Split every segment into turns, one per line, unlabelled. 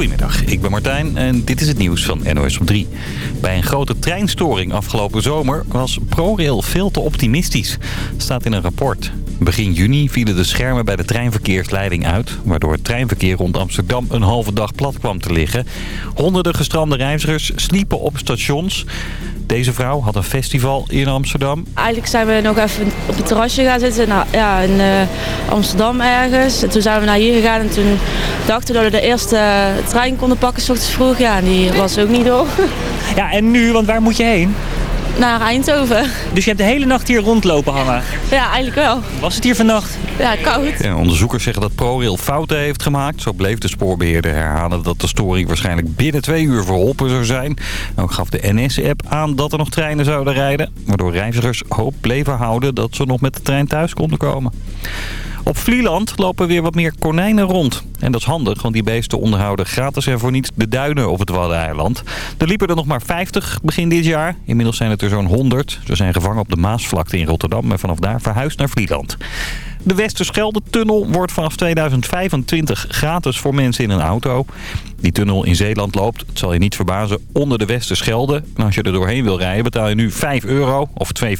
Goedemiddag, ik ben Martijn en dit is het nieuws van NOS op 3. Bij een grote treinstoring afgelopen zomer was ProRail veel te optimistisch. Staat in een rapport. Begin juni vielen de schermen bij de treinverkeersleiding uit... waardoor het treinverkeer rond Amsterdam een halve dag plat kwam te liggen. Honderden gestrande reizigers sliepen op stations... Deze vrouw had een festival in Amsterdam.
Eigenlijk zijn we nog even op het terrasje gaan zitten nou, ja, in uh, Amsterdam ergens. En toen zijn we naar hier gegaan en toen dachten we dat we de eerste trein konden pakken, s ochtends vroeg. Ja, en die was ook niet door.
Ja, en nu, want waar moet je heen?
Naar Eindhoven.
Dus je hebt de hele nacht hier rondlopen hangen?
Ja, eigenlijk wel.
Was het hier vannacht?
Ja, koud.
Ja, onderzoekers zeggen dat ProRail fouten heeft gemaakt. Zo bleef de spoorbeheerder herhalen dat de storing waarschijnlijk binnen twee uur verholpen zou zijn. Ook gaf de NS-app aan dat er nog treinen zouden rijden. Waardoor reizigers hoop bleven houden dat ze nog met de trein thuis konden komen. Op Vlieland lopen weer wat meer konijnen rond. En dat is handig, want die beesten onderhouden gratis en voor niets de duinen op het Waddeneiland. Er liepen er nog maar 50 begin dit jaar. Inmiddels zijn het er zo'n 100. Ze zijn gevangen op de Maasvlakte in Rotterdam en vanaf daar verhuisd naar Vlieland. De Westerschelde-tunnel wordt vanaf 2025 gratis voor mensen in een auto. Die tunnel in Zeeland loopt, het zal je niet verbazen, onder de Westerschelde. En als je er doorheen wil rijden betaal je nu 5 euro of 2,50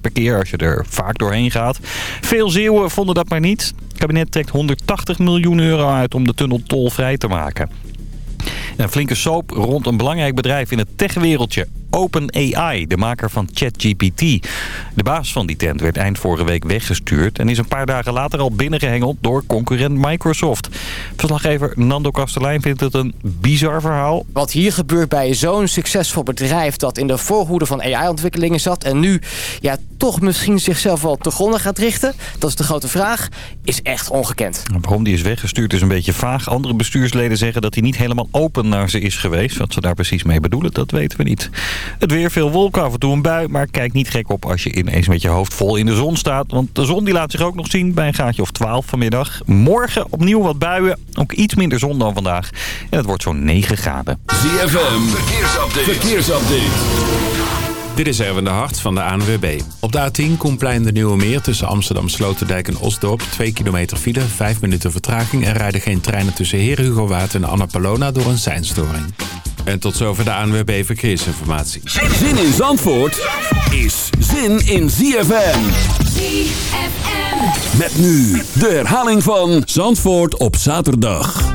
per keer als je er vaak doorheen gaat. Veel Zeeuwen vonden dat maar niet. Het kabinet trekt 180 miljoen euro uit om de tunnel tolvrij te maken. Een flinke soap rond een belangrijk bedrijf in het techwereldje. OpenAI, de maker van ChatGPT. De baas van die tent werd eind vorige week weggestuurd... en is een paar dagen later al binnengehengeld door concurrent Microsoft. Verslaggever Nando Kastelein vindt het een bizar verhaal.
Wat hier gebeurt bij zo'n succesvol bedrijf... dat in de voorhoede van AI-ontwikkelingen zat... en nu ja, toch misschien zichzelf wel te gronden gaat richten... dat is de grote vraag, is echt ongekend.
Waarom die is weggestuurd is een beetje vaag. Andere bestuursleden zeggen dat hij niet helemaal open naar ze is geweest. Wat ze daar precies mee bedoelen, dat weten we niet. Het weer veel wolken, af en toe een bui. Maar kijk niet gek op als je ineens met je hoofd vol in de zon staat. Want de zon die laat zich ook nog zien bij een gaatje of 12 vanmiddag. Morgen opnieuw wat buien. Ook iets minder zon dan vandaag. En het wordt zo'n 9 graden.
ZFM, verkeersupdate. verkeersupdate.
Dit is Erwin de Hart van de ANWB. Op de A10 Koenplein de Nieuwe Meer tussen Amsterdam Sloterdijk en Osdorp. 2 kilometer file, 5 minuten vertraging. Er rijden geen treinen tussen Heer Hugo Waard en Annapolona door een seinstoring. En tot zover de ANWB Verkeersinformatie.
Zin in Zandvoort is zin in ZFM.
ZFM.
Met nu de herhaling van Zandvoort op zaterdag.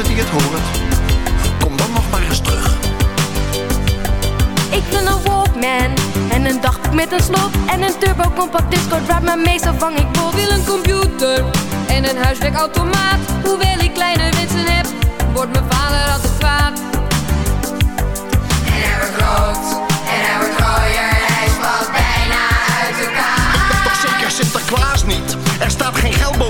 Eerste die het hoort? Kom dan nog maar eens terug.
Ik wil een Walkman en een dagboek met een slot en een turbo compact discord waar maar meestal vang ik vol. Wil een computer en een huiswerkautomaat. Hoewel ik kleine wensen heb, wordt mijn vader altijd kwaad.
En hij wordt rood en hij wordt rooier, hij spat bijna uit elkaar.
Ik ben toch zeker Sinterklaas niet? Er staat geen geldboom in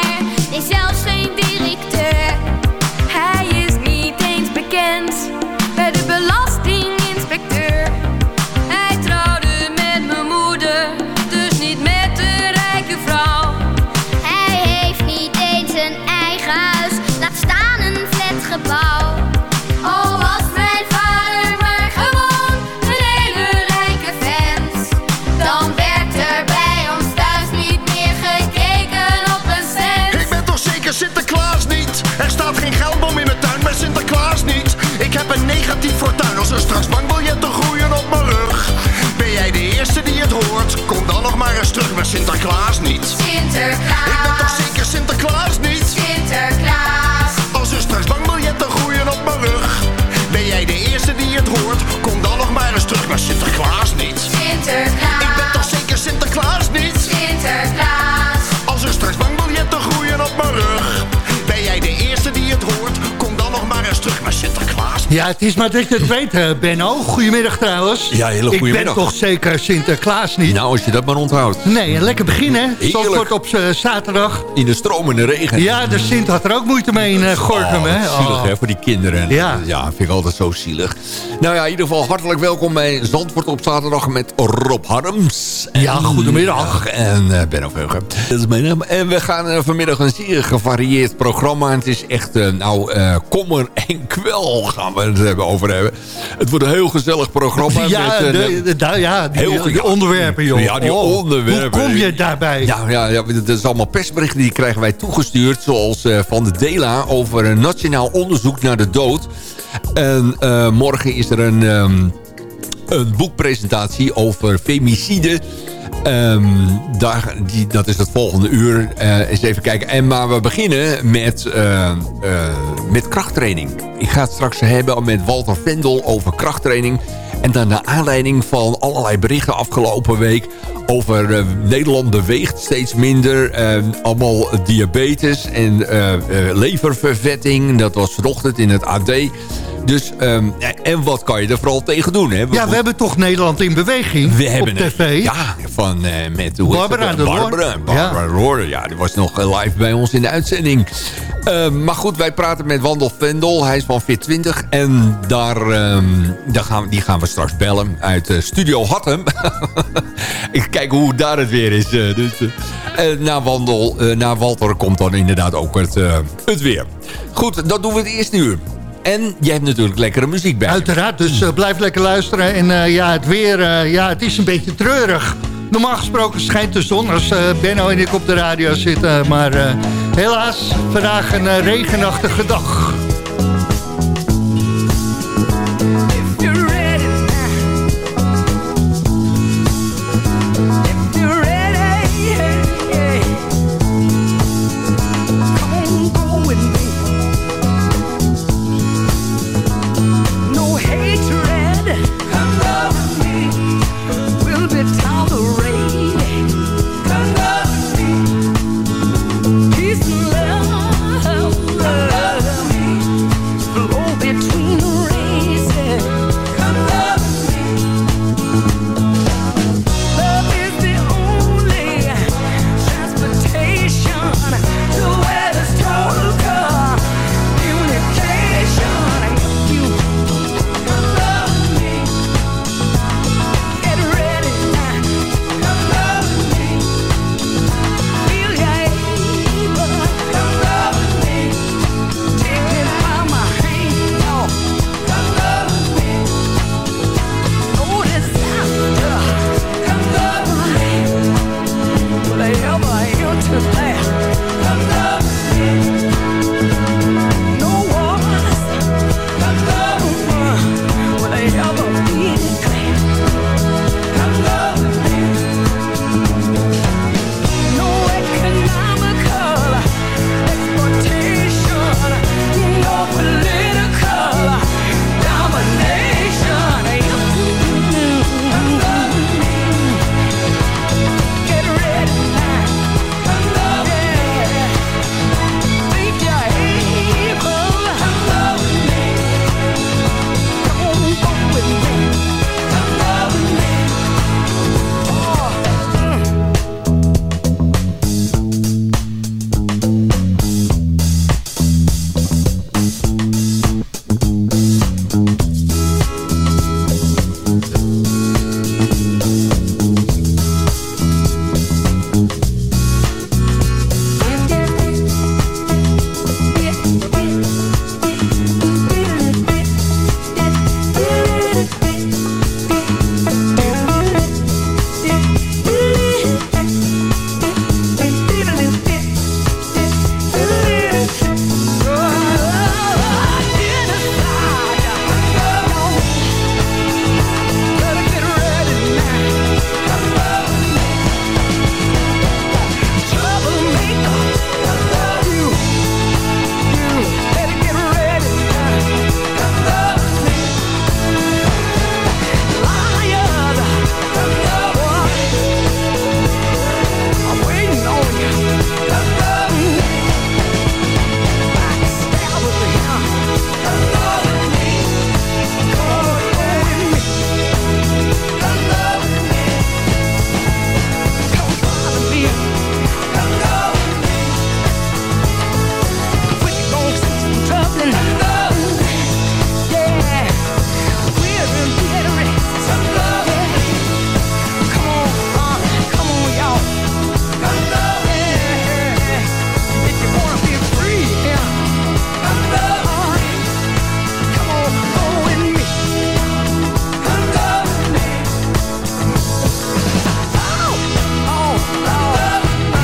Sinterklaas niet?
Sinterklaas.
Ja, het is maar dat je het weet, eh, Benno. Goedemiddag trouwens.
Ja, hele
Ik
goedemiddag.
ben toch zeker Sinterklaas niet?
Nou, als je dat maar onthoudt.
Nee, een lekker begin, hè? Zandvoort op eh, zaterdag.
In de stromende regen.
Ja, de Sint had er ook moeite mee in uh, Gorkum,
Oh,
hè?
wat zielig,
Oh.
hè, voor die kinderen.
Ja.
ja, vind ik altijd zo zielig. Nou ja, in ieder geval hartelijk welkom bij Zandvoort op zaterdag met Rob Harms.
Ja, goedemiddag.
En uh, Benno Veugen. Dat is mijn naam. En we gaan uh, vanmiddag een zeer gevarieerd programma. Het is echt, nou, kommer en kwel gaan we het hebben over hebben. Het wordt een heel gezellig programma.
Ja,
met,
de, de, de, ja die,
heel,
die onderwerpen, joh.
Ja, die
Oh,
onderwerpen.
Hoe kom je daarbij?
Ja, ja, ja, dat is allemaal persberichten die krijgen wij toegestuurd. Zoals uh, van de DELA over een nationaal onderzoek naar de dood. En uh, morgen is er een, um, een boekpresentatie over femicide. Um, daar, die, dat is het volgende uur. Uh, eens even kijken. En, maar we beginnen met, uh, met krachttraining. Ik ga het straks hebben met Walter Vendel over krachttraining. En dan naar aanleiding van allerlei berichten afgelopen week... over Nederland beweegt steeds minder. Allemaal diabetes en leververvetting. Dat was vanochtend in het AD. Dus, um, en wat kan je er vooral tegen doen? Hè?
We ja, we hebben toch Nederland in beweging
we hebben
op tv.
Ja, van uh, met... Hoe
Barbara de
Barbara, Barbara ja. Roor. Ja, die was nog live bij ons in de uitzending. Uh, maar goed, wij praten met Wandel Vendel. Hij is van Fit20. En daar, um, daar gaan, die gaan we straks bellen uit uh, Studio Hattem. Ik kijk hoe daar het weer is. Uh, dus, na, Wandel, na Walter komt dan inderdaad ook het, het weer. Goed, dat doen we het eerste uur. En je hebt natuurlijk lekkere muziek bij.
Uiteraard, dus uh, blijf lekker luisteren. En uh, ja, het weer, uh, ja, het is een beetje treurig. Normaal gesproken schijnt de zon als Benno en ik op de radio zitten. Maar helaas, vandaag een regenachtige dag.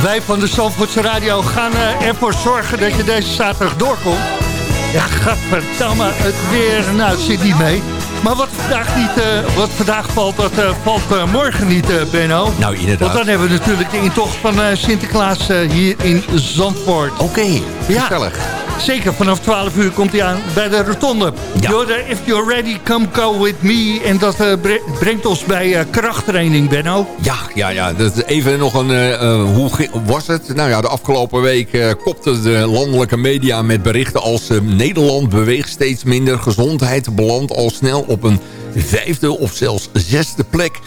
Wij van de Zandvoortse Radio gaan uh, ervoor zorgen dat je deze zaterdag doorkomt. Ja, gadverdamme, het weer, nou, het zit niet mee. Maar wat vandaag, niet, uh, wat vandaag valt, dat uh, valt uh, morgen niet, Benno.
Nou, inderdaad.
Want dan hebben we natuurlijk de intocht van Sinterklaas hier in Zandvoort.
Oké, okay, gezellig.
Ja. Zeker, vanaf 12 uur komt hij aan bij de rotonde. Ja. If you're ready, come go with me. En dat uh, brengt ons bij uh, krachttraining, Benno.
Ja, ja, ja. Dat even nog een... Uh, hoe was het? Nou ja, de afgelopen week kopte de landelijke media met berichten als... Nederland beweegt steeds minder, gezondheid belandt al snel op een vijfde of zelfs zesde plek.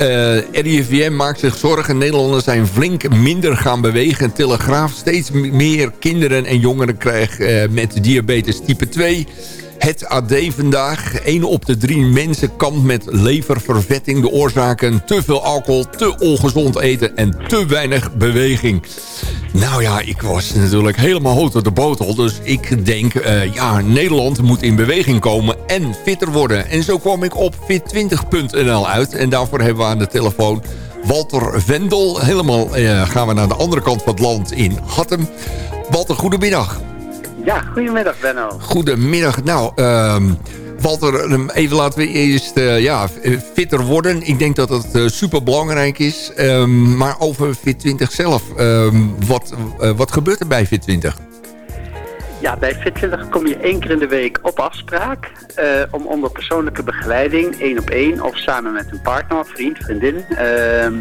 Uh, RIVM maakt zich zorgen. Nederlanders zijn flink minder gaan bewegen. Telegraaf steeds meer kinderen en jongeren krijgen uh, met diabetes type 2. Het AD vandaag. 1 op de 3 mensen kampt met leververvetting. De oorzaken te veel alcohol, te ongezond eten en te weinig beweging. Nou ja, ik was natuurlijk helemaal hoog op de botel. Dus ik denk, uh, ja, Nederland moet in beweging komen en fitter worden. En zo kwam ik op fit20.nl uit. En daarvoor hebben we aan de telefoon Walter Vendel. Helemaal uh, gaan we naar de andere kant van het land in Hattem. Walter, goedemiddag.
Ja, goedemiddag Benno.
Goedemiddag. Nou, uh, Walter, even laten we eerst uh, ja, fitter worden. Ik denk dat dat uh, super belangrijk is. Um, maar over Fit20 zelf, um, wat, uh, wat gebeurt er bij Fit20?
Ja, bij Fit20 kom je één keer in de week op afspraak om onder persoonlijke begeleiding, één op één of samen met een partner, vriend, vriendin, ehm,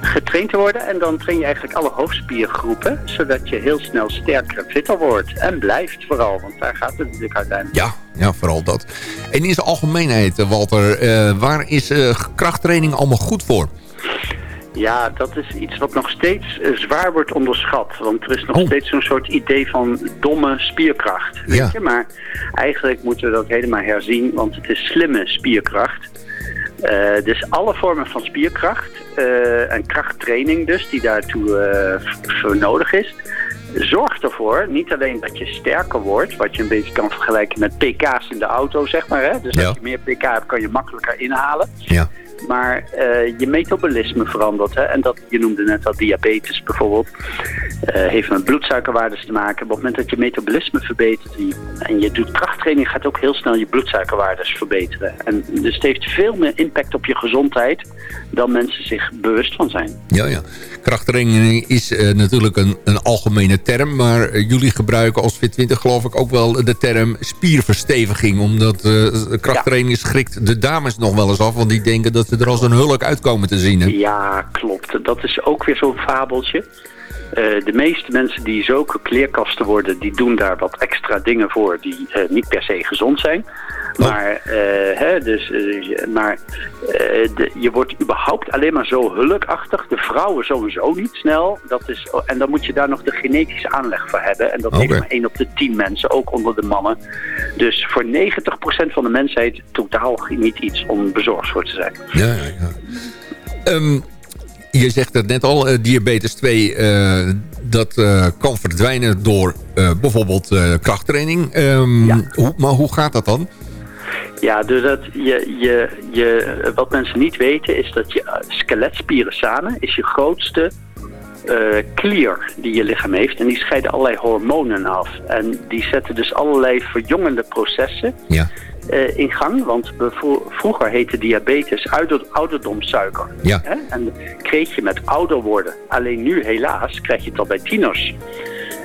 getraind te worden. En dan train je eigenlijk alle hoofdspiergroepen, zodat je heel snel sterker en fitter wordt. En blijft vooral, want daar gaat het natuurlijk uiteindelijk.
Ja, ja vooral dat. En in zijn algemeenheid, eh, Walter, uh, waar is uh, krachttraining allemaal goed voor?
Ja, dat is iets wat nog steeds zwaar wordt onderschat. Want er is nog oh. steeds zo'n soort idee van domme spierkracht. Weet ja. je? Maar eigenlijk moeten we dat helemaal herzien, want het is slimme spierkracht. Uh, dus alle vormen van spierkracht uh, en krachttraining dus, die daartoe uh, voor nodig is, zorgt ervoor niet alleen dat je sterker wordt, wat je een beetje kan vergelijken met pk's in de auto, zeg maar. Hè? Dus ja. als je meer pk hebt, kan je makkelijker inhalen.
Ja.
Maar uh, je metabolisme verandert. Hè? En dat, je noemde net al diabetes bijvoorbeeld. Uh, heeft met bloedsuikerwaardes te maken. Op het moment dat je metabolisme verbetert en je, en je doet krachttraining, gaat ook heel snel je bloedsuikerwaardes verbeteren. En dus het heeft veel meer impact op je gezondheid dan mensen zich bewust van zijn.
Ja, ja. Krachttraining is uh, natuurlijk een, een algemene term, maar jullie gebruiken als Fit20 geloof ik ook wel de term spierversteviging. Omdat krachttraining ja. schrikt de dames nog wel eens af, want die denken dat ze er als een hulk uitkomen te zien. Hè?
Ja, klopt. Dat is ook weer zo'n fabeltje. Uh, de meeste mensen die zulke kleerkasten worden, die doen daar wat extra dingen voor die uh, niet per se gezond zijn. Oh. Maar, uh, hè, dus, maar de, je wordt überhaupt alleen maar zo hulkachtig. De vrouwen sowieso niet snel. Dat is, en dan moet je daar nog de genetische aanleg voor hebben. En dat okay. heeft maar 1 op de 10 mensen, ook onder de mannen. Dus voor 90% van de mensheid totaal niet iets om bezorgd voor te zijn.
Ja, ja, ja. Um, je zegt het net al, uh, diabetes 2, uh, dat uh, kan verdwijnen door bijvoorbeeld krachttraining. Um, ja. hoe, maar hoe gaat dat dan?
Ja, dus dat je, je, je, wat mensen niet weten is dat je skeletspieren samen is je grootste klier die je lichaam heeft. En die scheiden allerlei hormonen af. En die zetten dus allerlei verjongende processen.
Ja
uh, in gang. Want vroeger heette diabetes ouderdomssuiker.
Ja.
Hè? En kreeg je met ouder worden. Alleen nu helaas krijg je het al bij tieners.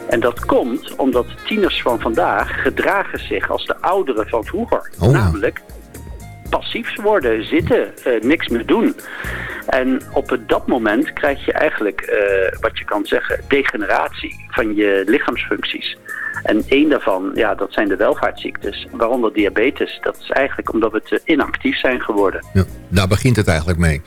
En dat komt omdat tieners van vandaag gedragen zich als de ouderen van vroeger.
Oh.
Namelijk passief worden, zitten, uh, niks meer doen. En op dat moment krijg je eigenlijk, uh, wat je kan zeggen, degeneratie van je lichaamsfuncties. En één daarvan, ja, dat zijn de welvaartsziektes, waaronder diabetes. Dat is eigenlijk omdat we te inactief zijn geworden.
Ja, daar begint het eigenlijk mee.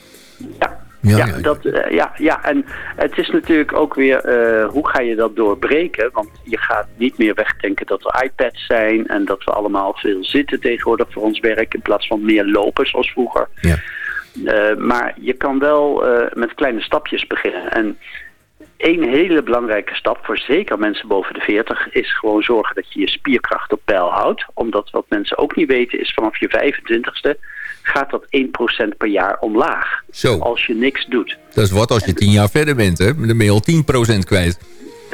Ja. Ja, ja, Dat, uh, ja, ja, en het is natuurlijk ook weer, uh, hoe ga je dat doorbreken? Want je gaat niet meer wegdenken dat er iPads zijn en dat we allemaal veel zitten tegenwoordig voor ons werk in plaats van meer lopen zoals vroeger.
Ja.
Uh, maar je kan wel met kleine stapjes beginnen. En Eén hele belangrijke stap voor zeker mensen boven de 40 is gewoon zorgen dat je je spierkracht op peil houdt. Omdat wat mensen ook niet weten is vanaf je 25ste gaat dat 1% per jaar omlaag.
Zo.
Als je niks doet.
Dat is wat als je tien jaar verder bent, hè? Dan ben je al 10% kwijt.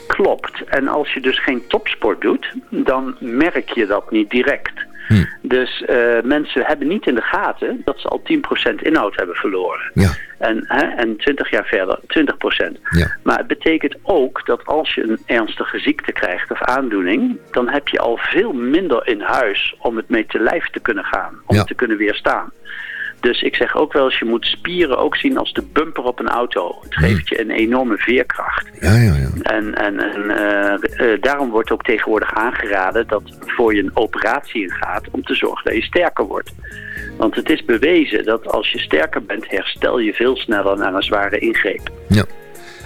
Klopt. En als je dus geen topsport doet, dan merk je dat niet direct.
Hm.
Dus eh, mensen hebben niet in de gaten dat ze al 10% inhoud hebben verloren.
Ja.
En, hè, en 20 jaar verder 20%.
Ja.
Maar het betekent ook dat als je een ernstige ziekte krijgt of aandoening... dan heb je al veel minder in huis om het mee te lijf te kunnen gaan. Om
Ja.
te kunnen weerstaan. Dus ik zeg ook wel eens, je moet spieren ook zien als de bumper op een auto. Het geeft je een enorme veerkracht.
Ja, ja, ja.
En, en, en eh, eh, daarom wordt ook tegenwoordig aangeraden dat voor je een operatie ingaat om te zorgen dat je sterker wordt. Want het is bewezen dat als je sterker bent, herstel je veel sneller na een zware ingreep.
ja.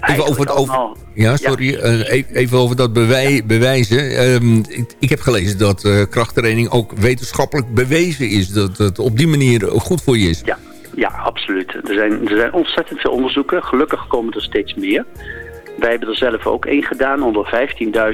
Even over, het over, ja, sorry, eh, e- even over dat bewij, bewijzen. Ehm, ik, ik heb gelezen dat eh, krachttraining ook wetenschappelijk bewezen is. Dat het op die manier goed voor je is.
Ja, ja absoluut. Er zijn, er zijn ontzettend veel onderzoeken. Gelukkig komen er steeds meer. Wij hebben er zelf ook één gedaan onder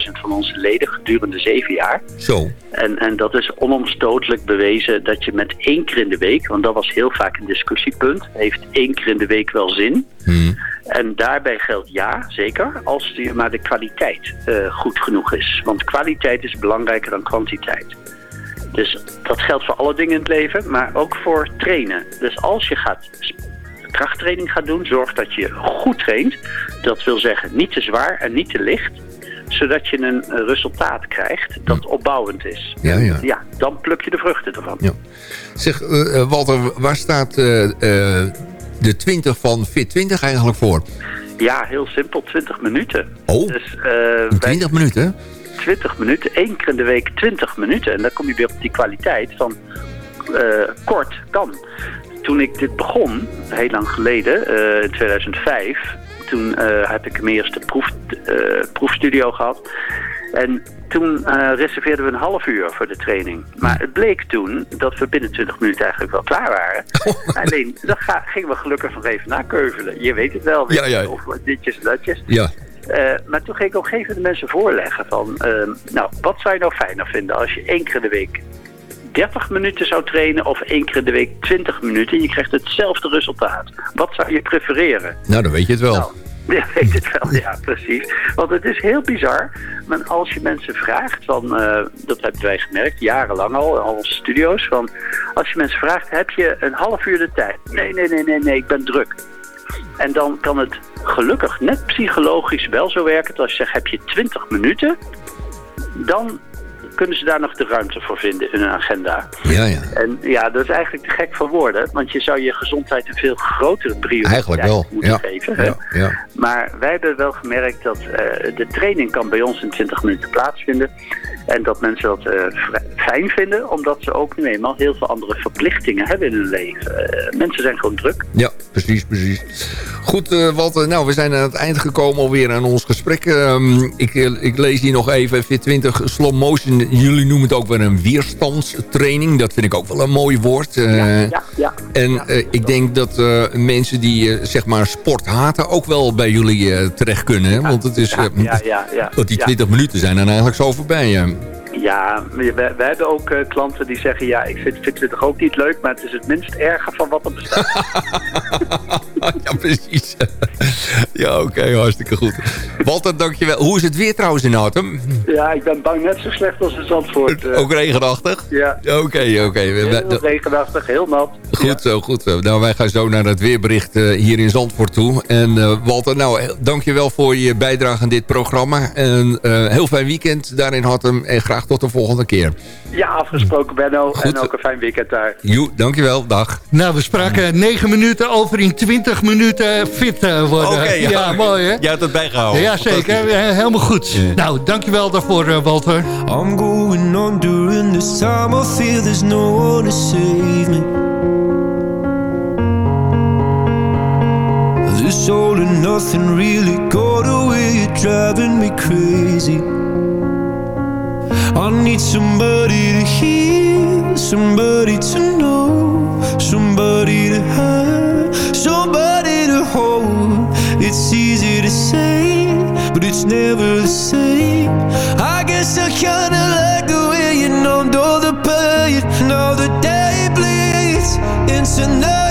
15.000 van onze leden gedurende zeven jaar.
Zo.
En, en dat is onomstotelijk bewezen dat je met één keer in de week, want dat was heel vaak een discussiepunt, heeft één keer in de week wel zin.
Hm.
En daarbij geldt ja, zeker, als die, maar de kwaliteit eh, goed genoeg is. Want kwaliteit is belangrijker dan kwantiteit. Dus dat geldt voor alle dingen in het leven, maar ook voor trainen. Dus als je gaat krachttraining gaat doen, zorg dat je goed traint. Dat wil zeggen niet te zwaar en niet te licht zodat je een eh, resultaat krijgt dat opbouwend is.
Ja, ja.
Ja, dan pluk je de vruchten ervan.
Ja. Zeg, eh, eh, Walter, waar staat de 20 van Fit 20 eigenlijk voor?
Ja, heel simpel, 20 minuten.
Oh,
dus, eh, wij-
20 minuten?
20 minuten, één keer in de week 20 minuten. En dan kom je weer op die kwaliteit van kort kan. Toen ik dit begon, heel lang geleden, eh, in 2005, toen eh, heb ik mijn eerste proef, eh, proefstudio gehad. En toen reserveerden we een half uur voor de training. Maar het bleek toen dat we binnen 20 minuten eigenlijk wel klaar waren. Alleen, dan ga- gingen we gelukkig nog even nakeuvelen. Je weet het wel, weet
Ja, ja.
of ditjes en datjes.
Ja.
Maar toen ging ik op een gegeven moment de mensen voorleggen van... nou, wat zou je nou fijner vinden als je één keer in de week 30 minuten zou trainen... of één keer in de week 20 minuten? Je krijgt hetzelfde resultaat. Wat zou je prefereren?
Nou, dan weet je het wel.
Nou, ja, weet het wel, ja, precies. Want het is heel bizar. Maar als je mensen vraagt, van, eh, dat hebben wij gemerkt, jarenlang al, in al onze studio's, van als je mensen vraagt, heb je een half uur de tijd? Nee, nee, nee, nee, nee, ik ben druk. En dan kan het gelukkig net psychologisch wel zo werken dat als je zegt, heb je 20 minuten, dan kunnen ze daar nog de ruimte voor vinden in hun agenda.
Ja, ja.
En ja, dat is eigenlijk te gek voor woorden, want je zou je gezondheid een veel grotere prioriteit
Eigenlijk wel.
moeten
Ja.
geven.
Ja, ja.
Maar wij hebben wel gemerkt dat eh, de training kan bij ons in 20 minuten plaatsvinden. En dat mensen dat eh, fijn vinden, omdat ze ook nu eenmaal heel veel andere verplichtingen hebben in hun leven. Eh, mensen zijn gewoon druk.
Ja, precies, precies. Goed, Walter. Nou, we zijn aan het eind gekomen alweer aan ons gesprek. Ehm, ik, ik lees hier nog even Fit 20 slow motion. Jullie noemen het ook wel een weerstandstraining. Dat vind ik ook wel een mooi woord. Eh,
ja, ja.
En eh, ik denk dat eh, mensen die zeg maar sport haten ook wel bij jullie terecht kunnen. Hè? Want het is,
Ja, ja, ja.
want die
ja.
20 minuten zijn dan eigenlijk zo voorbij.
Ja, we, we hebben ook klanten die zeggen... ja, ik vind Fit 20 ook niet leuk... maar het is het minst erge van wat er bestaat.
ja, precies. ja, oké, hartstikke goed. Walter, dankjewel. Hoe is het weer trouwens in Artem?
ja, ik ben bang net zo slecht als in Zandvoort. eh.
Ook regenachtig?
Ja.
Oké, oké. We-
Heel regenachtig, heel nat.
Goed zo, goed zo. Nou, wij gaan zo naar het weerbericht eh, hier in Zandvoort toe. En eh, Walter, nou, dankjewel voor je bijdrage aan dit programma. En eh, heel fijn weekend daar in Hartem. En graag tot de volgende keer.
Ja, afgesproken Benno. En ook een fijn weekend daar.
Joe, dankjewel. Dag.
Nou, we spraken 9 minuten over in 20 minuten fit eh, worden.
Oké,
ja.
ja.
mooi hè?
Jij hebt het bijgehouden.
Ja, zeker. Helemaal goed. Nou, dankjewel daarvoor, eh, Walter.
I'm going on during this time. I feel there's no one to save me. This all and nothing really got away. You're driving me crazy. I need somebody to hear, somebody to know, somebody to have, It's easy to say, but it's never the same. I guess I kinda like the way you numbed all the pain. Now the day bleeds into nightfall.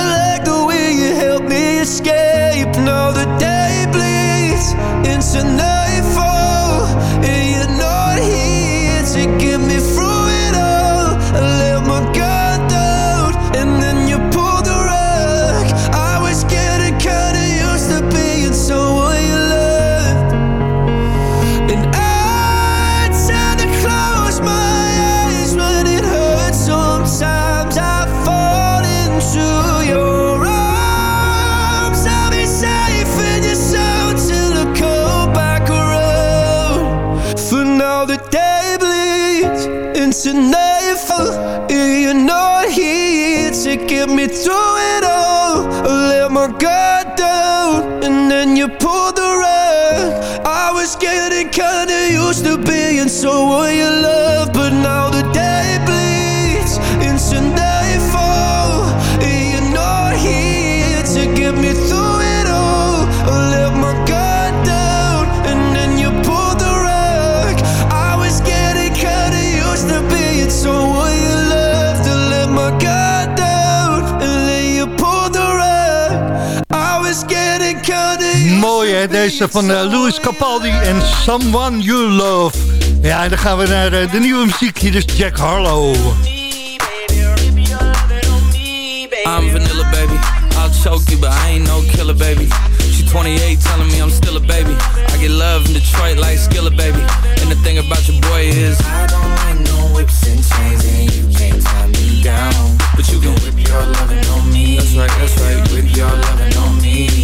and me through it all. I let my guard down and then you pulled the rug. I was getting kinda used to
Mooi hè, deze van eh, Louis Capaldi en Someone You Love. Ja, en dan gaan we naar eh, de nieuwe muziek. Hier is Jack Harlow.
I'm vanilla, baby. I'll choke you, but I ain't no killer, baby. She 28, telling me I'm still a baby. I get love in Detroit like Skilla, baby. And the thing about your boy is I don't like no whips and chains, and you can't tie me down. But you can whip your lovin' on me. That's right, that's right. Whip your lovin' on me.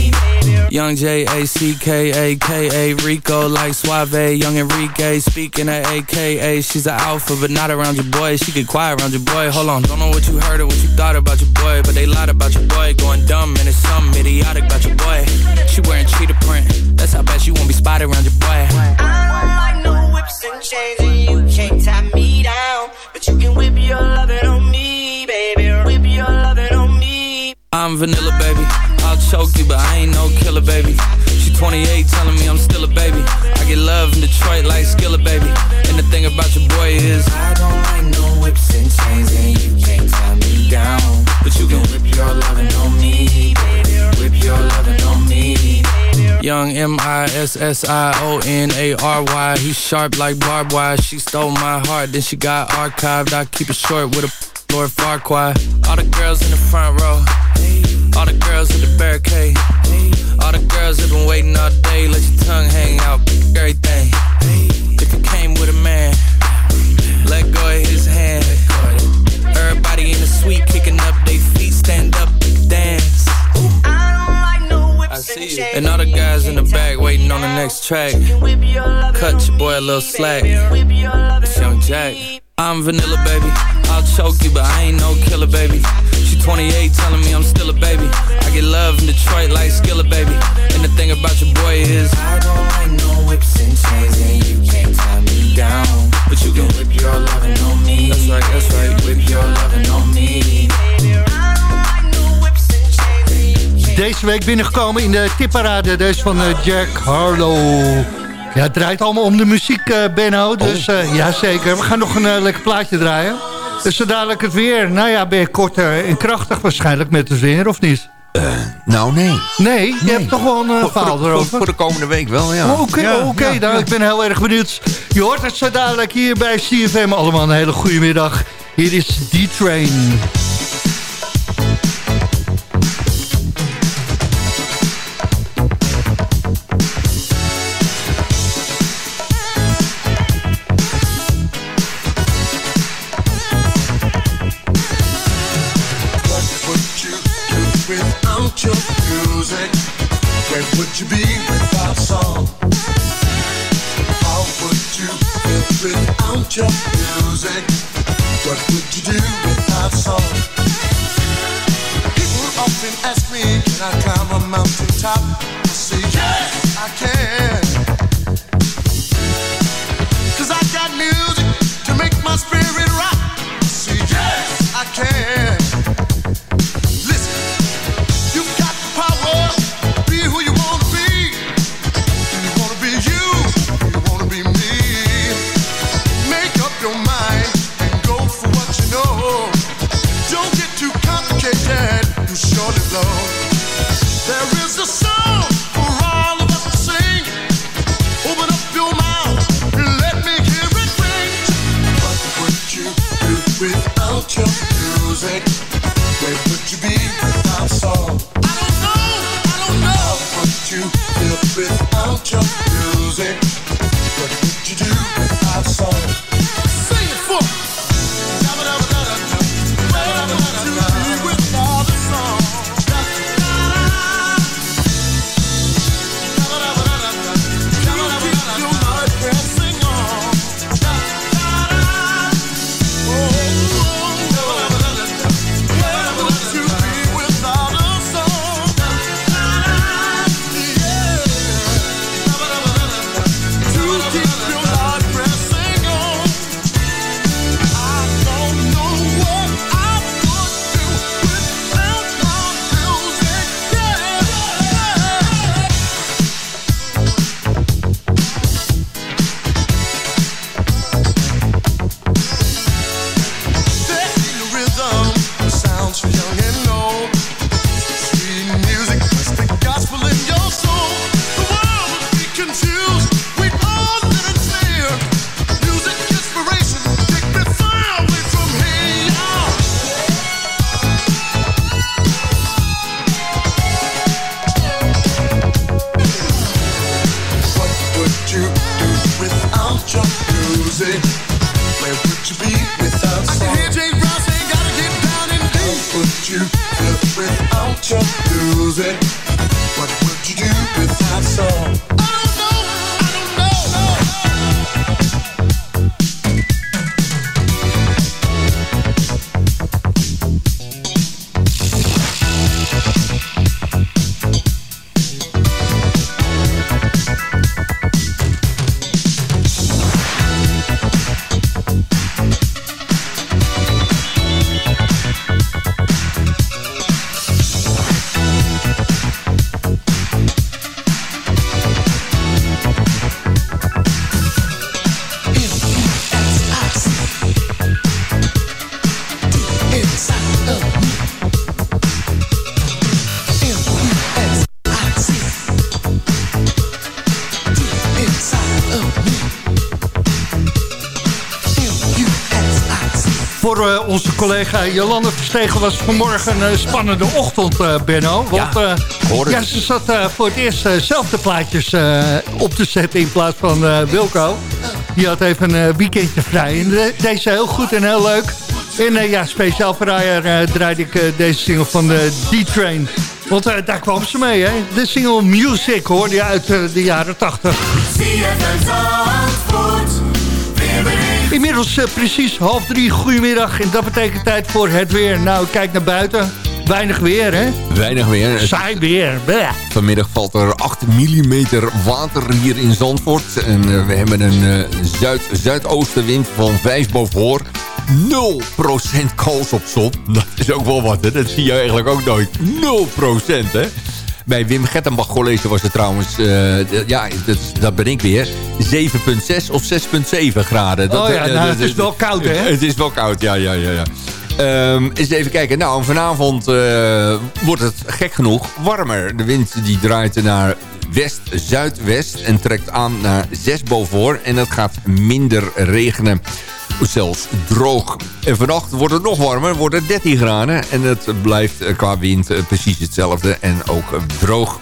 Young J A C K A K A Rico like Suave, Young Enrique speaking at AKA. She's an alpha, but not around your boy. She get quiet around your boy. Hold on, don't know what you heard or what you thought about your boy, but they lied about your boy. Going dumb and it's something idiotic about your boy. She wearing cheetah print. That's how bad she won't be spotted around your boy.
I don't like no whips and chains, and you can't tie me down. But you can whip your lovin' on me, baby. Whip your lovin' on me.
I'm vanilla, baby. I'll choke you, but I ain't no killer, baby. She 28, telling me I'm still a baby. I get love in Detroit like Skilla, baby. And the thing about your boy is I don't like no whips and chains, and you can't tie me down. But you can whip your lovin' on me, baby. Whip your lovin' on me. Young M I S S I O N A R Y. He's sharp like barbed wire. She stole my heart, then she got archived. I keep it short with a Lord Farquaad. All the girls in the front row. All the girls at the barricade. All the girls have been waiting all day. Let your tongue hang out. Everything. If you came with a man, let go of his hand. Everybody in the suite kicking up their feet. Stand up, dance. I see you. And all the guys in the back waiting on the next track. Cut your boy a little slack. It's Young Jack. I'm vanilla, baby. I'll choke you, but I ain't no killer, baby. She 28, telling me I'm still a baby. I get love in Detroit like Skilla, baby. And the thing about your boy is I don't like no whips and chains, and you can't tie me down. But you can whip your lovin' on me. That's right, that's right. Whip your lovin' on me.
Deze week binnengekomen in de tipparade. Deze van eh, Jack Harlow. Ja, het draait allemaal om de muziek, eh, Benno. Dus eh ja, zeker. We gaan nog een eh, lekker plaatje draaien. Dus zo dadelijk het weer. Nou ja, ben je kort en krachtig waarschijnlijk met het weer, of niet?
Nou, nee.
Nee, je hebt toch wel een verhaal
de, voor,
erover?
voor de komende week wel, ja.
Oké,
Ja,
oké.
ja,
nou,
ja.
ik ben heel erg benieuwd. Je hoort het zo dadelijk hier bij CFM. Allemaal een hele goede middag. Hier is D-Train. your music?
Where would you be without song? How would you feel without your music? What would you do without song? People often ask me, can I climb a mountain top?
Collega Jolande Verstegen was vanmorgen een eh, spannende ochtend, eh, Benno. Want
Ja,
eh,
hoorde
ja,
het.
ze zat voor het eerst zelf de plaatjes op te zetten in plaats van Wilco. Die had even een weekendje vrij. En de- deed ze heel goed en heel leuk. En ja, speciaal voor haar draaide ik deze single van de D-Train. Want daar kwam ze mee, hè. De single Music hoorde je uit de jaren 80. Inmiddels eh, precies half drie, goedemiddag. En dat betekent tijd voor het weer. Nou, kijk naar buiten. Weinig weer, hè?
Weinig weer.
Saai weer.
Vanmiddag valt er 8 mm water hier in Zandvoort. En eh, we hebben een eh, zuid-zuidoostenwind van 5 boven 0% kans op zon. Dat is ook wel wat, hè? Dat zie je eigenlijk ook nooit. 0%, hè? Bij Wim Gettenbach College was het trouwens... eh, ja, dat, dat ben ik weer. 7,6 of 6,7 graden. Dat,
Oh ja,
eh,
nou, het is wel koud, hè?
Het is wel koud, ja, ja, ja. ja. Ehm, eens even kijken. Nou, vanavond eh, wordt het gek genoeg warmer. De wind die draait naar west-zuidwest en trekt aan naar 6 boven. En het gaat minder regenen. Zelfs droog. En vannacht wordt het nog warmer, wordt het 13 graden. En het blijft eh, qua wind eh, precies hetzelfde en ook eh, droog.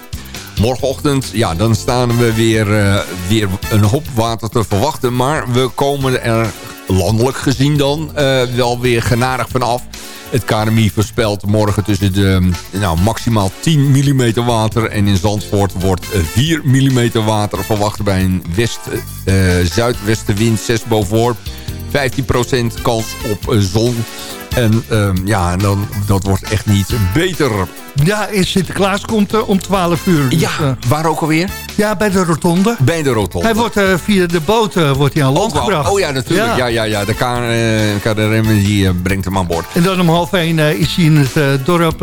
Morgenochtend, ja, dan staan we weer, weer een hoop water te verwachten. Maar we komen er landelijk gezien dan wel weer genadig vanaf. Het KNMI voorspelt morgen tussen de nou, maximaal 10 mm water. En in Zandvoort wordt 4 mm water verwacht bij een west, zuidwestenwind 6 boven 15% kans op zon. En ehm, ja, dan, dat wordt echt niet beter.
Ja, en Sinterklaas komt eh, om 12 uur. Dus,
Ja,
eh,
waar ook alweer?
ja, bij de rotonde.
Bij de rotonde.
Hij wordt eh, via de boot wordt hij aan land gebracht.
Oh ja, natuurlijk. Ja, ja, ja. De K- KNRM die, eh, brengt hem aan boord.
En dan om half één eh, is hij in het dorp.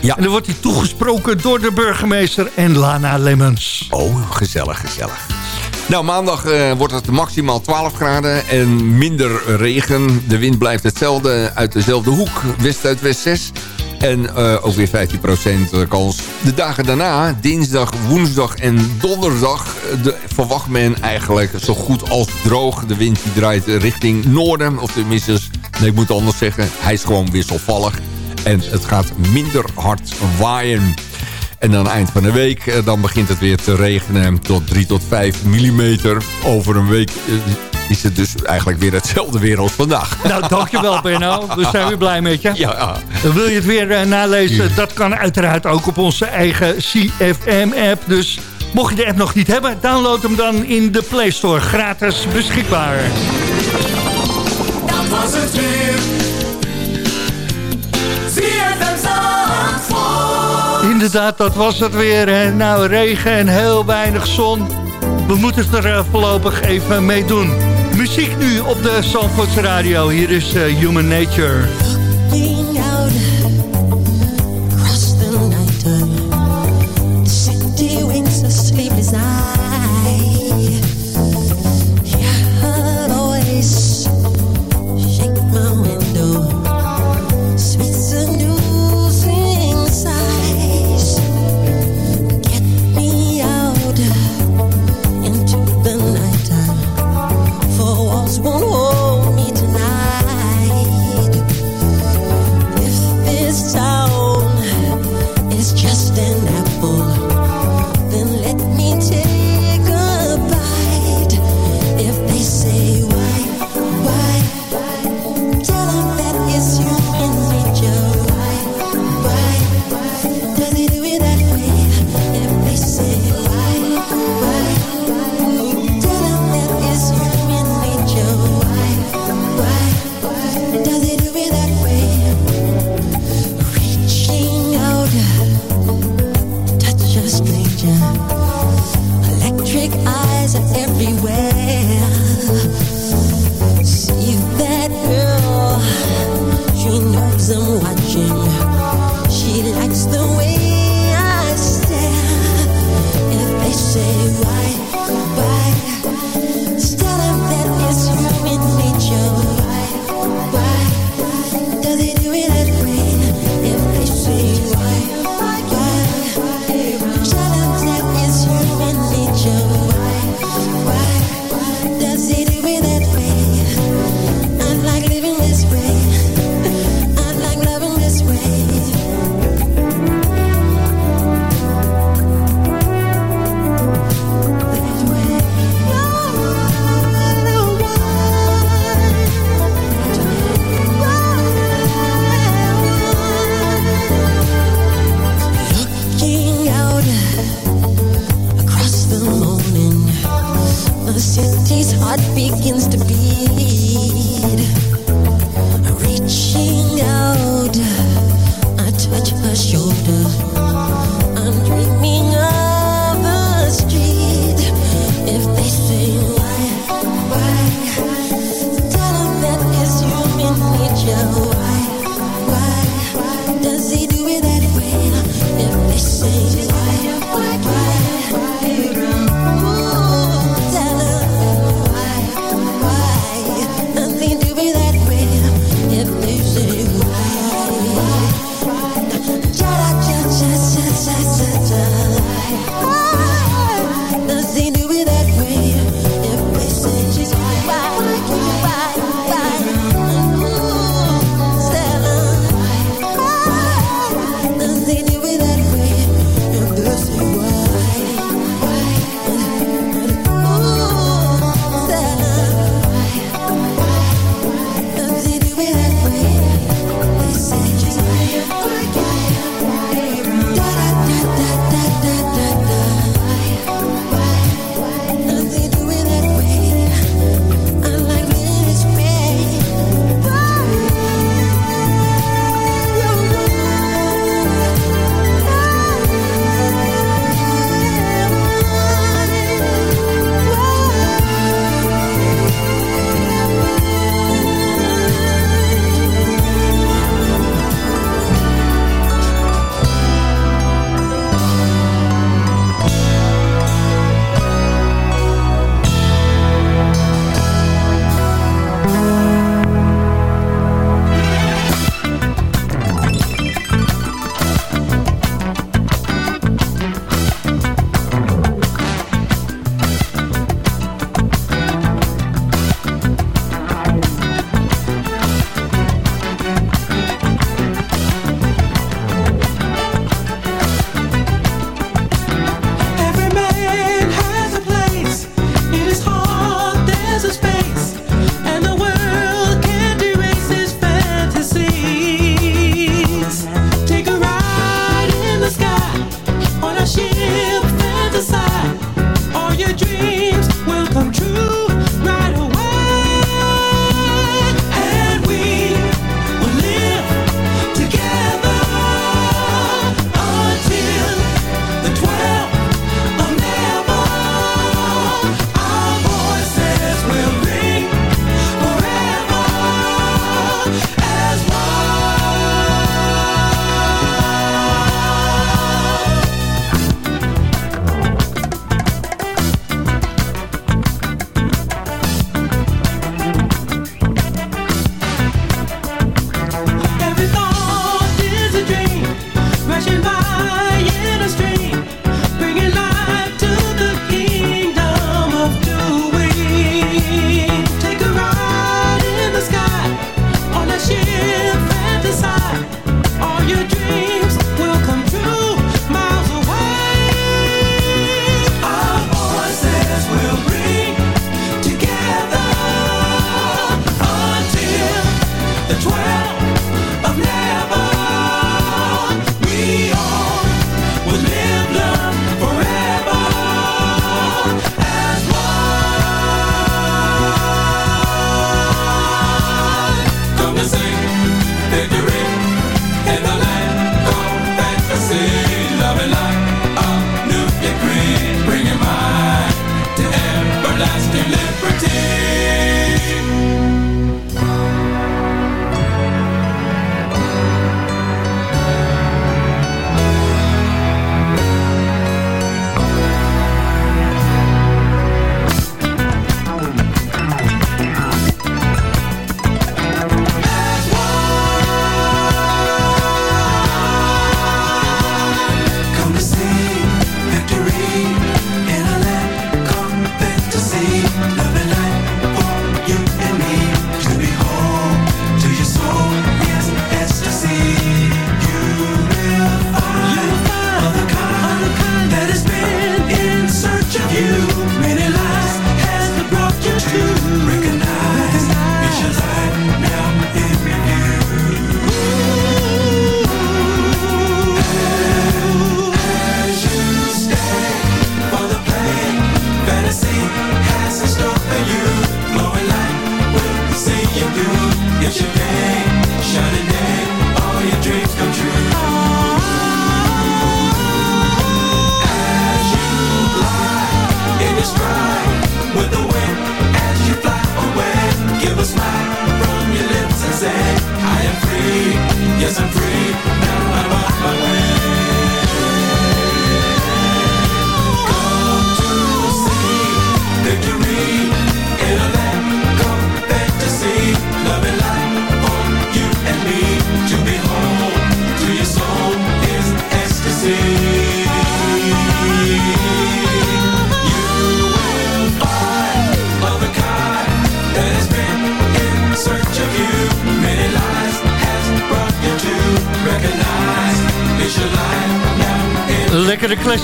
Ja.
En dan wordt hij toegesproken door de burgemeester en Lana Lemmens.
Oh, gezellig, gezellig. Nou, maandag eh, wordt het maximaal 12 graden en minder regen. De wind blijft hetzelfde uit dezelfde hoek, west uit west 6. En eh, ook weer 15% kans. De dagen daarna, dinsdag, woensdag en donderdag... eh, de, verwacht men eigenlijk zo goed als droog. De wind die draait richting noorden. Of tenminste, nee, ik moet anders zeggen. Hij is gewoon wisselvallig. En het gaat minder hard waaien. En dan eind van de week, eh, dan begint het weer te regenen tot 3 tot 5 millimeter. Over een week eh, is het dus eigenlijk weer hetzelfde weer als vandaag.
Nou, dankjewel Benno. We zijn weer blij met je.
Ja,
Dan wil je het weer eh, nalezen? Dat kan uiteraard ook op onze eigen CFM-app. Dus mocht je de app nog niet hebben, download hem dan in de Play Store. Gratis beschikbaar.
Dat was het weer.
Inderdaad, dat was het weer. Hè. Nou, regen en heel weinig zon. We moeten het er eh, voorlopig even mee doen. Muziek nu op de Zandvoortse Radio. Hier is eh, Human Nature.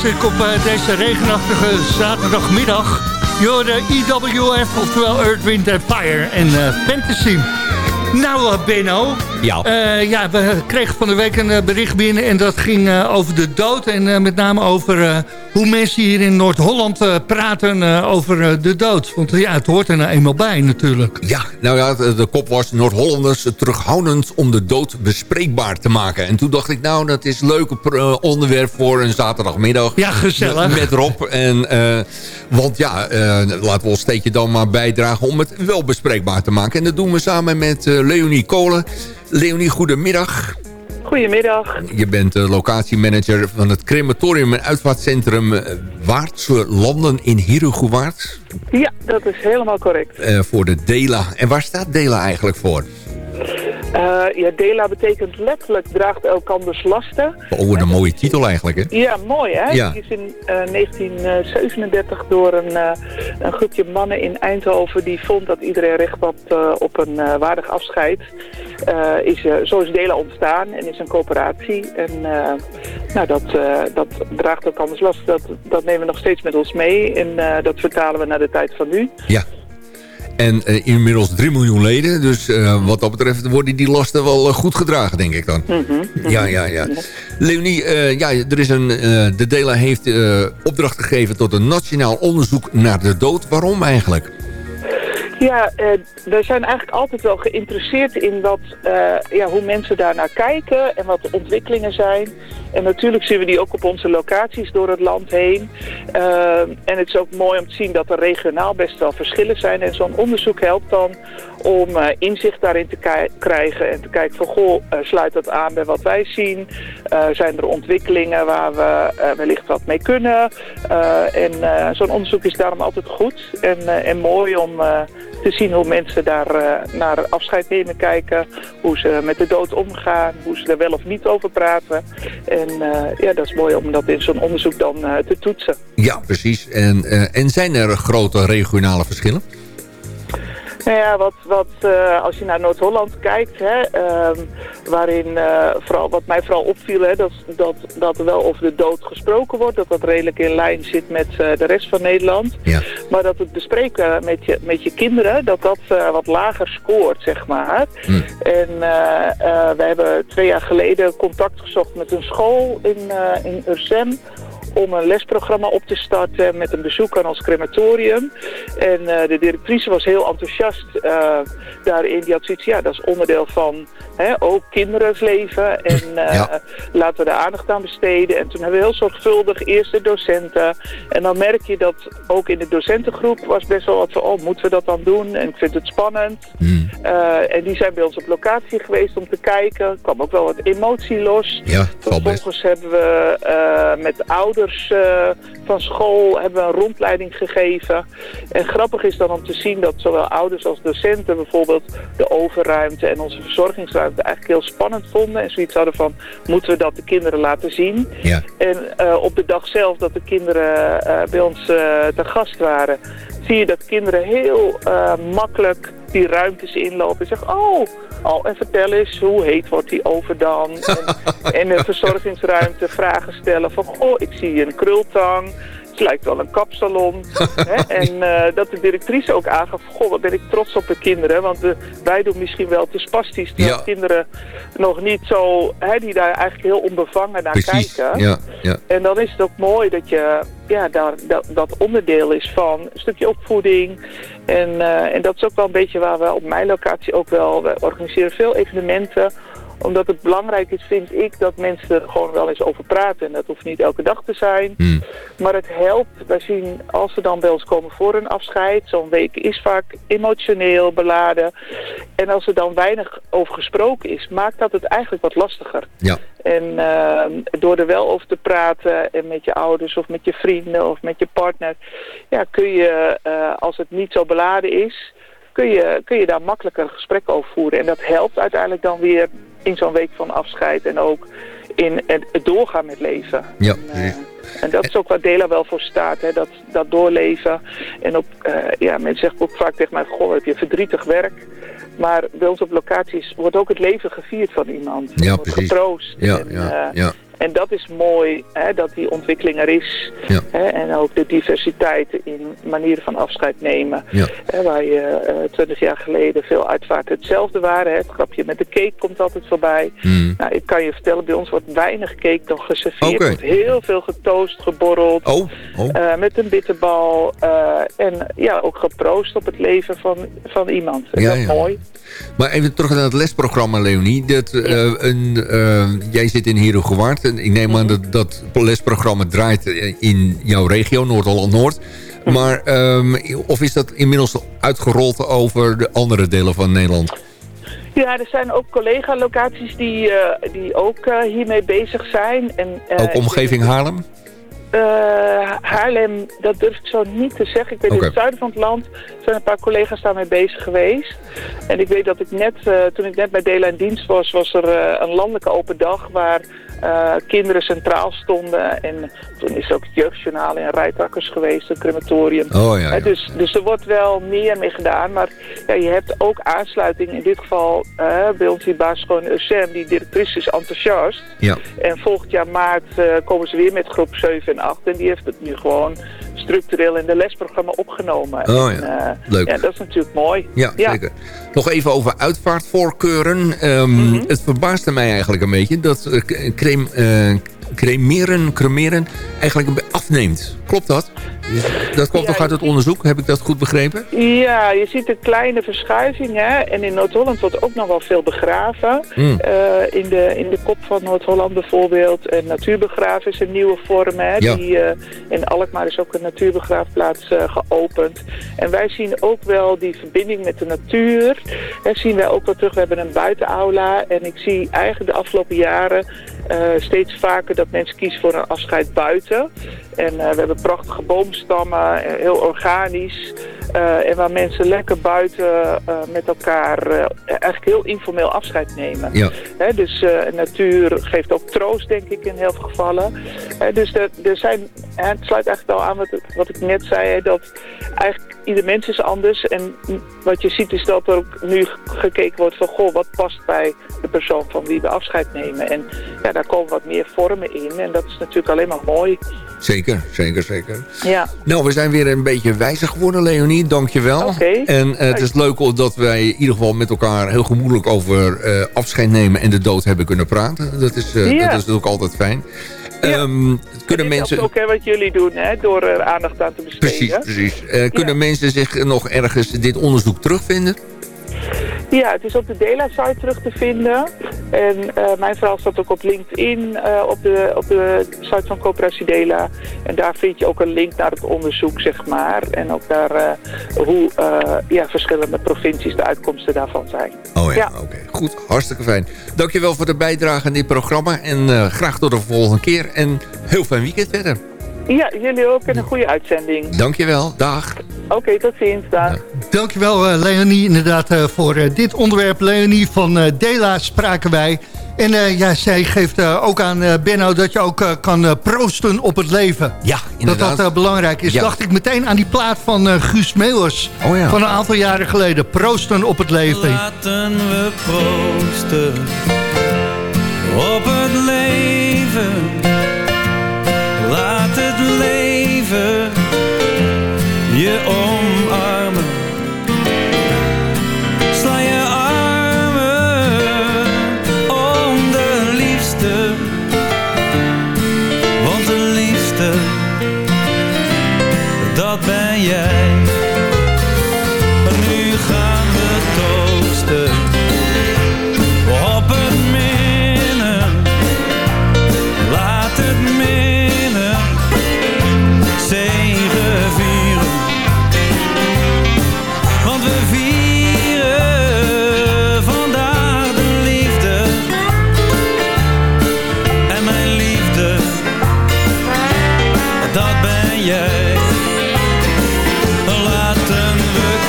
Classic op eh, deze regenachtige zaterdagmiddag. Jorde EWF, oftewel Earth, Wind Fire en eh, Fantasy. Nou, eh, Benno.
Ja.
Eh, ja, we kregen van de week een eh, bericht binnen en dat ging over de dood. En met name over hoe mensen hier in Noord-Holland praten over de dood. Want ja, het hoort er nou eenmaal bij natuurlijk.
Ja, nou ja, de, de kop was Noord-Hollanders terughoudend om de dood bespreekbaar te maken. En toen dacht ik, nou, dat is een leuk onderwerp voor een zaterdagmiddag.
Ja, gezellig.
Met, met Rob. En, want ja, laten we ons steekje dan maar bijdragen om het wel bespreekbaar te maken. En dat doen we samen met Leonie Kolen. Leonie, goedemiddag.
Goedemiddag.
Je bent de locatiemanager van het crematorium en uitvaartcentrum eh, Waardse Landen in Herugewaard.
Ja, dat is helemaal correct.
eh, voor de DELA. En waar staat DELA eigenlijk voor?
Eh, ja, Dela betekent letterlijk draagt elkanders lasten.
Oh, wat een mooie titel eigenlijk, hè?
Ja, mooi hè?
Ja.
Die is in eh, 1937 door een, eh, een groepje mannen in Eindhoven... die vond dat iedereen recht had eh, op een eh, waardig afscheid. Eh, is, eh, zo is Dela ontstaan en is een coöperatie. En eh, nou, dat, eh, dat draagt elkanders lasten. Dat, dat nemen we nog steeds met ons mee. En eh, dat vertalen we naar de tijd van nu.
Ja. En eh, inmiddels 3 miljoen leden. Dus eh, wat dat betreft worden die lasten wel eh, goed gedragen, denk ik dan. Ja, ja, ja. Leonie, ja, er is een, de DELA heeft opdracht gegeven tot een nationaal onderzoek naar de dood. Waarom eigenlijk?
Ja, eh, we zijn eigenlijk altijd wel geïnteresseerd in wat, eh, ja, hoe mensen daarnaar kijken en wat de ontwikkelingen zijn. En natuurlijk zien we die ook op onze locaties door het land heen. Eh, en het is ook mooi om te zien dat er regionaal best wel verschillen zijn. En zo'n onderzoek helpt dan om inzicht daarin te krijgen en te kijken van goh, sluit dat aan bij wat wij zien? Zijn er ontwikkelingen waar we wellicht wat mee kunnen? En zo'n onderzoek is daarom altijd goed en, en mooi om te zien hoe mensen daar eh, naar afscheid nemen kijken, hoe ze met de dood omgaan, hoe ze er wel of niet over praten. En eh, ja, dat is mooi om dat in zo'n onderzoek dan eh, te toetsen.
Ja, precies. En, en zijn er grote regionale verschillen?
Nou ja, wat, wat, eh, als je naar Noord-Holland kijkt, hè, ehm, waarin eh, vooral, wat mij vooral opviel, hè, dat, dat, dat er wel over de dood gesproken wordt, dat dat redelijk in lijn zit met eh, de rest van Nederland. Maar dat het bespreken met je, met je kinderen, dat dat wat lager scoort, zeg maar. En eh, eh, we hebben twee jaar geleden contact gezocht met een school in, in Ursem om een lesprogramma op te starten met een bezoek aan ons crematorium. En eh, de directrice was heel enthousiast eh, daarin. Die had zoiets, ja, dat is onderdeel van hè, ook kinderensleven. En eh, laten we daar aandacht aan besteden. En toen hebben we heel zorgvuldig eerst de docenten. En dan merk je dat ook in de docentengroep was best wel wat van, oh, moeten we dat dan doen? En ik vind het spannend. Eh, en die zijn bij ons op locatie geweest om te kijken. Er kwam ook wel wat emotie los.
Ja.
Vervolgens hebben we met de ouders eh, van school hebben we een rondleiding gegeven. En grappig is dan om te zien dat zowel ouders als docenten bijvoorbeeld de overruimte en onze verzorgingsruimte eigenlijk heel spannend vonden. En zoiets hadden van, moeten we dat de kinderen laten zien?
Ja.
En eh, op de dag zelf dat de kinderen eh, bij ons te gast waren, zie je dat kinderen heel makkelijk die ruimtes inlopen en zeggen, oh, oh, en vertel eens, hoe heet wordt die over dan? En, en de verzorgingsruimte vragen stellen van, goh, ik zie een krultang. Lijkt wel een kapsalon. hè? En eh, dat de directrice ook aangaf, goh, wat ben ik trots op de kinderen. Want we- wij doen misschien wel te spastisch. Terwijl
Ja.
kinderen nog niet zo, hè, die daar eigenlijk heel onbevangen naar
Precies.
kijken.
Ja, ja.
En dan is het ook mooi dat je ja, daar, dat, dat onderdeel is van een stukje opvoeding. En, eh, en dat is ook wel een beetje waar we op mijn locatie ook wel... We organiseren veel evenementen Omdat het belangrijk is, vind ik, dat mensen er gewoon wel eens over praten. En dat hoeft niet elke dag te zijn. Maar het helpt. Wij zien, als ze dan bij ons komen voor een afscheid, zo'n week is vaak emotioneel beladen. En als er dan weinig over gesproken is, maakt dat het eigenlijk wat lastiger.
Ja.
En eh, door er wel over te praten en met je ouders of met je vrienden of met je partner, ja, kun je, eh, als het niet zo beladen is, kun je, kun je daar makkelijker gesprek over voeren. En dat helpt uiteindelijk dan weer in zo'n week van afscheid en ook in het doorgaan met leven.
Ja,
En dat is ook waar Dela wel voor staat, hè? Dat, dat doorleven. En op, eh, ja, mensen zeggen ook vaak tegen mij, goh, heb je verdrietig werk. Maar bij ons op locaties wordt ook het leven gevierd van iemand.
Ja,
wordt
precies.
getroost.
Ja,
En,
ja,
eh,
ja.
En dat is mooi, hè, dat die ontwikkeling er is.
Ja.
Hè, en ook de diversiteit in manieren van afscheid nemen.
Ja.
Hè, waar je twintig jaar geleden veel uitvaarten hetzelfde waren. Hè. Het grapje met de cake komt altijd voorbij.
Hmm.
Nou, ik kan je vertellen, bij ons wordt weinig cake dan geserveerd. Er wordt heel veel getoost, geborreld.
Oh, oh.
eh, met een bitterbal. eh, en ja, ook geproost op het leven van, van iemand. En
Ja,
dat is
ja.
mooi.
Maar even terug naar het lesprogramma, Leonie. Dat, eh, een, eh, jij zit in Herugewaard. En ik neem aan dat dat lesprogramma draait in jouw regio, Noord-Holland-Noord. Maar ehm, of is dat inmiddels uitgerold over de andere delen van Nederland?
Ja, er zijn ook collega-locaties die, eh, die ook eh, hiermee bezig zijn. En, eh,
Ook omgeving Haarlem?
Haarlem, dat durf ik zo niet te zeggen. Ik weet in het zuiden van het land zijn een paar collega's daarmee bezig geweest. En ik weet dat ik net, toen ik net bij Dela in dienst was, was er een landelijke open dag waar eh, kinderen centraal stonden. En toen is ook het jeugdjournaal in Rijtakkers geweest, een crematorium.
Oh, ja, ja.
Eh, dus, dus er wordt wel meer mee gedaan. Maar ja, je hebt ook aansluiting. In dit geval eh, bij ons die basisschool USM, die directrice is enthousiast.
Ja.
En volgend jaar maart eh, komen ze weer met groep 7 en 8. En die heeft het nu gewoon structureel in de lesprogramma opgenomen.
Oh
En,
ja,
eh,
leuk.
Ja, dat is natuurlijk mooi.
Ja, zeker. Nog even over uitvaartvoorkeuren. Ehm,
Mhm.
Het verbaasde mij eigenlijk een beetje dat eh, k- creme, eh, cremeren, cremeren eigenlijk afneemt. Klopt dat? Dat
Ja,
toch uit het onderzoek? Heb ik dat goed begrepen?
Ja, je ziet een kleine verschuiving. Hè? En in Noord-Holland wordt ook nog wel veel begraven.
Mm.
Eh, in, de, in de kop van Noord-Holland bijvoorbeeld. En natuurbegraven is een nieuwe vorm. Hè?
Ja.
Die, eh, in Alkmaar is ook een natuurbegraafplaats eh, geopend. En wij zien ook wel die verbinding met de natuur. Hè, zien wij ook wel terug. We hebben een buitenaula. En ik zie eigenlijk de afgelopen jaren steeds vaker dat mensen kiezen voor een afscheid buiten. En eh, we hebben prachtige boomstammen, eh, heel organisch. eh, en waar mensen lekker buiten met elkaar eigenlijk heel informeel afscheid nemen.
Ja.
Hè, dus natuur geeft ook troost, denk ik, in heel veel gevallen. Hè, dus er, er zijn, hè, het sluit eigenlijk wel aan wat, wat ik net zei, hè, dat eigenlijk ieder mens is anders. En wat je ziet is dat er ook nu gekeken wordt van, goh, wat past bij de persoon van wie we afscheid nemen. En ja, daar komen wat meer vormen in. En dat is natuurlijk alleen maar mooi.
Zeker, zeker, zeker.
Ja.
Nou, we zijn weer een beetje wijzer geworden, Leonie. Dank je wel.
Oké.
En eh, het is leuk dat wij in ieder geval met elkaar heel gemoedelijk over eh, afscheid nemen en de dood hebben kunnen praten. Dat is, eh,
Ja.
dat is natuurlijk altijd fijn. Ehm, kunnen
Dat
mensen...
is ook hè, wat jullie doen, hè, door er aandacht aan te besteden.
Precies, precies. Kunnen mensen zich nog ergens dit onderzoek terugvinden?
Ja, het is op de Dela-site terug te vinden. En eh, mijn verhaal staat ook op LinkedIn eh, op, de, op de site van Coöperatie Dela. En daar vind je ook een link naar het onderzoek, zeg maar. En ook naar eh, hoe ja, verschillende provincies de uitkomsten daarvan zijn.
Oh ja, oké. Goed, hartstikke fijn. Dankjewel voor de bijdrage aan dit programma. En graag tot de volgende keer. En heel fijn weekend verder.
Ja, jullie ook en een goede uitzending.
Dankjewel. Dag.
Oké, tot ziens. Dag.
Dankjewel eh, Leonie inderdaad eh, voor eh, dit onderwerp. Leonie van eh, Dela spraken wij. En eh, ja, zij geeft eh, ook aan eh, Benno dat je ook eh, kan proosten op het leven.
Ja,
Dat
inderdaad.
dat eh, belangrijk is.
Ja.
Dacht ik meteen aan die plaat van eh, Guus Meeuwers.
Oh ja.
Van een aantal jaren geleden. Proosten op het leven.
Laten we proosten op het leven.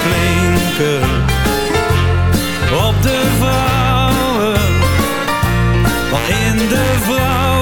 klinken op
de vrouwen, waarin in de
vrouwen.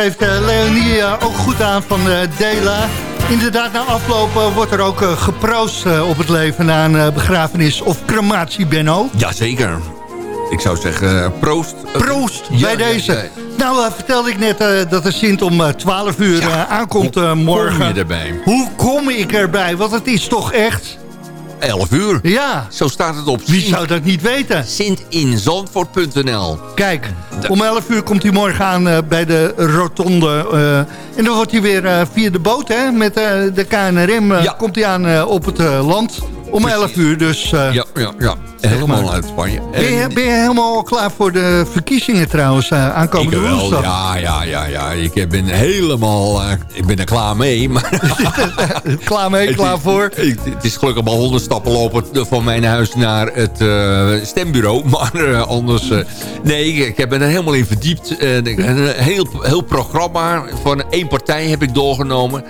Geeft eh, Leonie eh, ook goed aan van eh, Dela. Inderdaad, na afloop wordt er ook geproost op het leven... na een begrafenis of crematie, Benno.
Jazeker. Ik zou zeggen, proost.
Proost
Ja,
bij deze.
ja.
Nou, vertelde ik net dat de Sint om eh, 12 uur aankomt morgen.
Kom je erbij?
Hoe kom ik erbij? Want het is toch echt...
11 uur.
Ja.
Zo staat het op.
Wie zou dat niet weten?
Sintinzandvoort.nl
Kijk, om 11 uur komt hij morgen aan eh, bij de rotonde. eh, en dan wordt hij weer eh, via de boot hè, met de KNRM komt hij aan op het land. Om 11 uur dus. eh,
Ja, ja, ja. Helemaal uit Spanje.
ben, je, ben je helemaal klaar voor de verkiezingen trouwens eh, aankomende
Ik
woensdag?
ja, ja, ja, ja. Ik ben helemaal... eh, ik ben er klaar mee, maar...
klaar mee, klaar voor?
Het, het is gelukkig maar honderd stappen lopen van mijn huis naar het stembureau. Maar anders... nee, ik, ik heb me er helemaal in verdiept. Een heel, heel programma van één partij heb ik doorgenomen.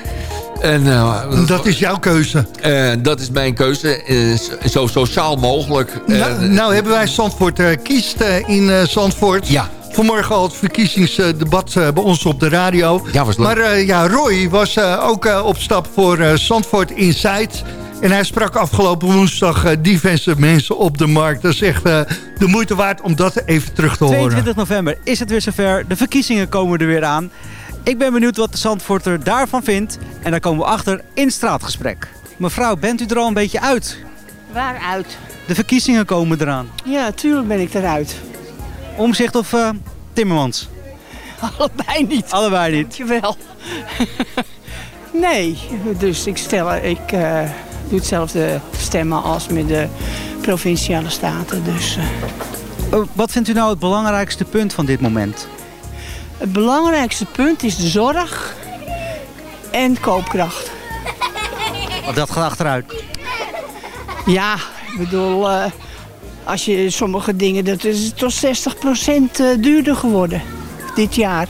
En, eh,
Dat is jouw keuze.
eh, dat is mijn keuze. eh, zo sociaal mogelijk.
Nou,
Eh,
nou hebben wij Zandvoort eh, kiest in eh, Zandvoort.
Ja.
Vanmorgen al het verkiezingsdebat bij ons op de radio.
Ja, was leuk.
Maar eh, ja, Roy was eh, ook op stap voor eh, Zandvoort Insight. En hij sprak afgelopen woensdag diverse mensen op de markt. Dat is echt eh, de moeite waard om dat even terug te horen.
22 november is het weer zover. De verkiezingen komen er weer aan. Ik ben benieuwd wat de Zandvoorter daarvan vindt. En daar komen we achter in straatgesprek. Mevrouw, bent u er al een beetje uit?
Waaruit?
De verkiezingen komen eraan.
Ja, tuurlijk ben ik eruit.
Omzicht of eh, Timmermans?
Allebei niet.
Allebei niet.
Dankjewel. nee, dus ik, stel, ik eh, doe hetzelfde stemmen als met de provinciale staten. Dus eh,
Oh, wat vindt u nou het belangrijkste punt van dit moment?
Het belangrijkste punt is de zorg en koopkracht.
Want dat gaat achteruit.
Ja, ik bedoel, eh, als je sommige dingen, dat is tot 60% eh, duurder geworden dit jaar.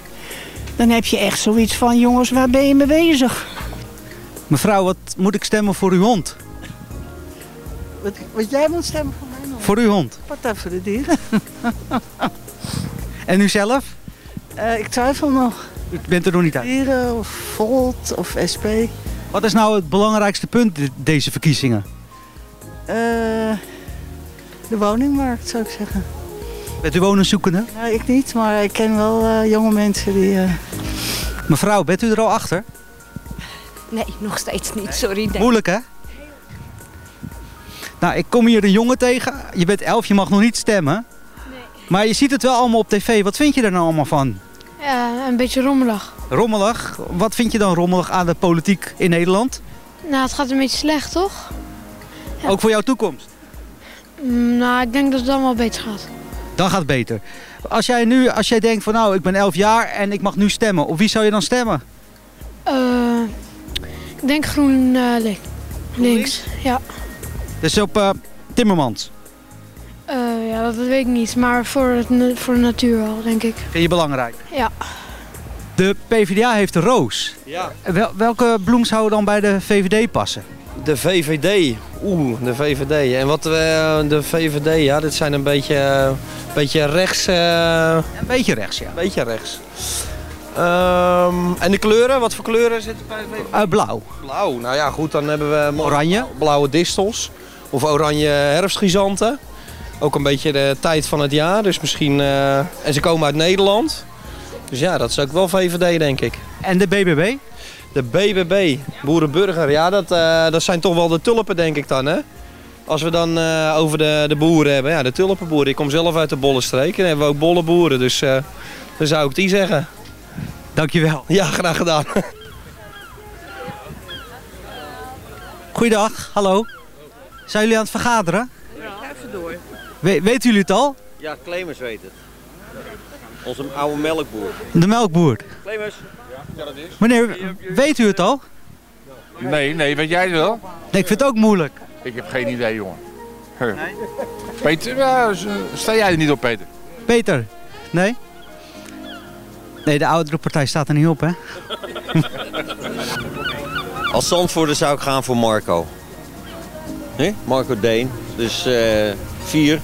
Dan heb je echt zoiets van, jongens, waar ben je mee bezig?
Mevrouw, wat moet ik stemmen voor uw hond?
Wat, wat jij moet stemmen voor mij nog?
Voor uw hond.
Partij voor de dieren.
En u zelf?
Eh, ik twijfel nog.
U bent er nog niet uit.
Dieren of Volt of SP.
Wat is nou het belangrijkste punt de- deze verkiezingen?
Eh, de woningmarkt zou ik zeggen.
Bent u woningzoekende?
Nou, ik niet, maar ik ken wel eh, jonge mensen die... eh,
Mevrouw, bent u er al achter?
Nee, nog steeds niet. Sorry. Nee.
Moeilijk hè? Nou, ik kom hier een jongen tegen. Je bent elf, je mag nog niet stemmen. Maar je ziet het wel allemaal op tv. Wat vind je er nou allemaal van?
Ja, een beetje rommelig.
Rommelig. Wat vind je dan rommelig aan de politiek in Nederland?
Nou, het gaat een beetje slecht, toch?
Ook voor jouw toekomst?
Mm, nou, ik denk dat het dan wel beter gaat.
Dan gaat het beter. Als jij nu, als jij denkt van nou, ik ben 11 jaar en ik mag nu stemmen. Op wie zou je dan stemmen?
Eh, ik denk groen eh, li- links. Ja.
Dus op eh, Timmermans.
Eh, ja, dat weet ik niet. Maar voor, het, voor de natuur wel, denk ik.
Vind je belangrijk?
Ja.
De PvdA heeft de roos.
Ja.
Wel, welke bloem zou dan bij de VVD passen?
De VVD. Oeh, de VVD. En wat we, de VVD, ja, dit zijn een beetje, eh, beetje rechts. eh,
Een beetje rechts, ja.
Een beetje rechts. Ehm, en de kleuren, wat voor kleuren zitten bij de VVD?
Eh, blauw.
Blauw, nou ja, goed, dan hebben we...
Oranje?
Blauwe distels. Of oranje herfstgrizanten. Ook een beetje de tijd van het jaar, dus misschien... eh, en ze komen uit Nederland. Dus ja, dat is ook wel VVD, denk ik.
En de BBB?
De BBB, Boerenburger. Ja, dat, eh, dat zijn toch wel de tulpen, denk ik dan, hè? Als we dan eh, over de, de boeren hebben. Ja, de tulpenboeren. Ik kom zelf uit de Bollenstreek. En dan hebben we ook bollenboeren. Dus eh, dan zou ik die zeggen.
Dankjewel.
Ja, graag gedaan.
Goeiedag, hallo. Zijn jullie aan het vergaderen?
Ja, even door.
We- weten jullie het al?
Ja, Clemens weet het. Onze oude melkboer.
De melkboer.
Clemens. Ja, dat is.
Meneer, weet u het al?
Nee, nee, weet jij het wel?
Nee, ik vind het ook moeilijk.
Ik heb geen idee, jongen. Huh. Peter, s- sta jij er niet op, Peter?
Peter? Nee? Nee, de oudere partij staat er niet op, hè?
Als Zandvoorter zou ik gaan voor Marco. Hè? Marco Deen. Dus eh, vier.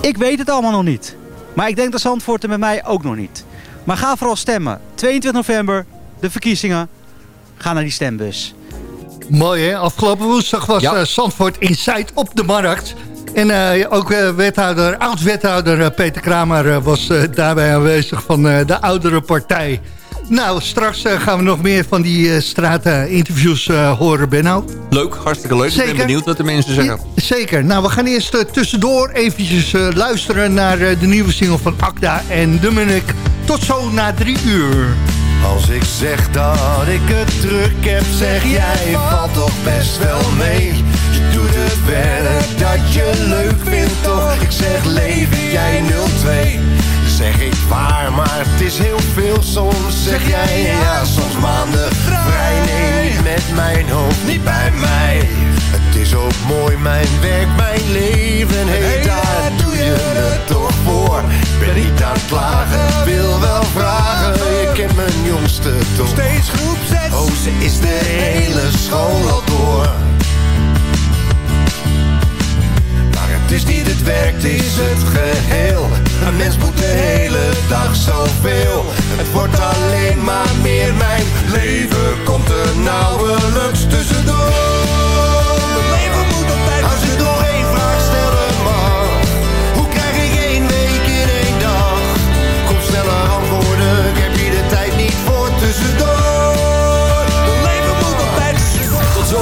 Ik weet het allemaal nog niet. Maar ik denk dat Zandvoort er met mij ook nog niet. Maar ga vooral stemmen. 22 november, de verkiezingen. Ga naar die stembus.
Mooi hè, afgelopen woensdag was eh, Zandvoort Inside op de markt. En eh, ook eh, wethouder, oud-wethouder Peter Kramer was eh, daarbij aanwezig van eh, de oudere partij. Nou, straks eh, gaan we nog meer van die eh straatinterviews eh, horen, Benno.
Leuk, hartstikke leuk. Ik
Zeker.
ben benieuwd wat de mensen zeggen.
Ja, zeker. Nou, we gaan eerst tussendoor eventjes eh, luisteren naar eh, de nieuwe single van Akda en de Munnik. Tot zo na drie uur.
Als ik zeg dat ik het druk heb, zeg jij valt toch best wel mee. Je doet het werk dat je leuk vindt toch. Ik zeg leven jij 02. Zeg ik waar, maar het is heel veel soms. Zeg jij ja, soms maanden vrij. Nee, niet met mijn hoofd, niet bij mij. Het is ook mooi, mijn werk, mijn leven. Hé, hey, daar doe je het toch voor. Ik ben niet aan het klagen, wil wel vragen. Je kent mijn jongste toch. Steeds groep 6. Oh, ze is de hele school al door. Het is niet het werk, het is het geheel. Een mens moet de hele dag zoveel. Het wordt alleen maar meer mijn leven. Komt er nauwelijks tussendoor.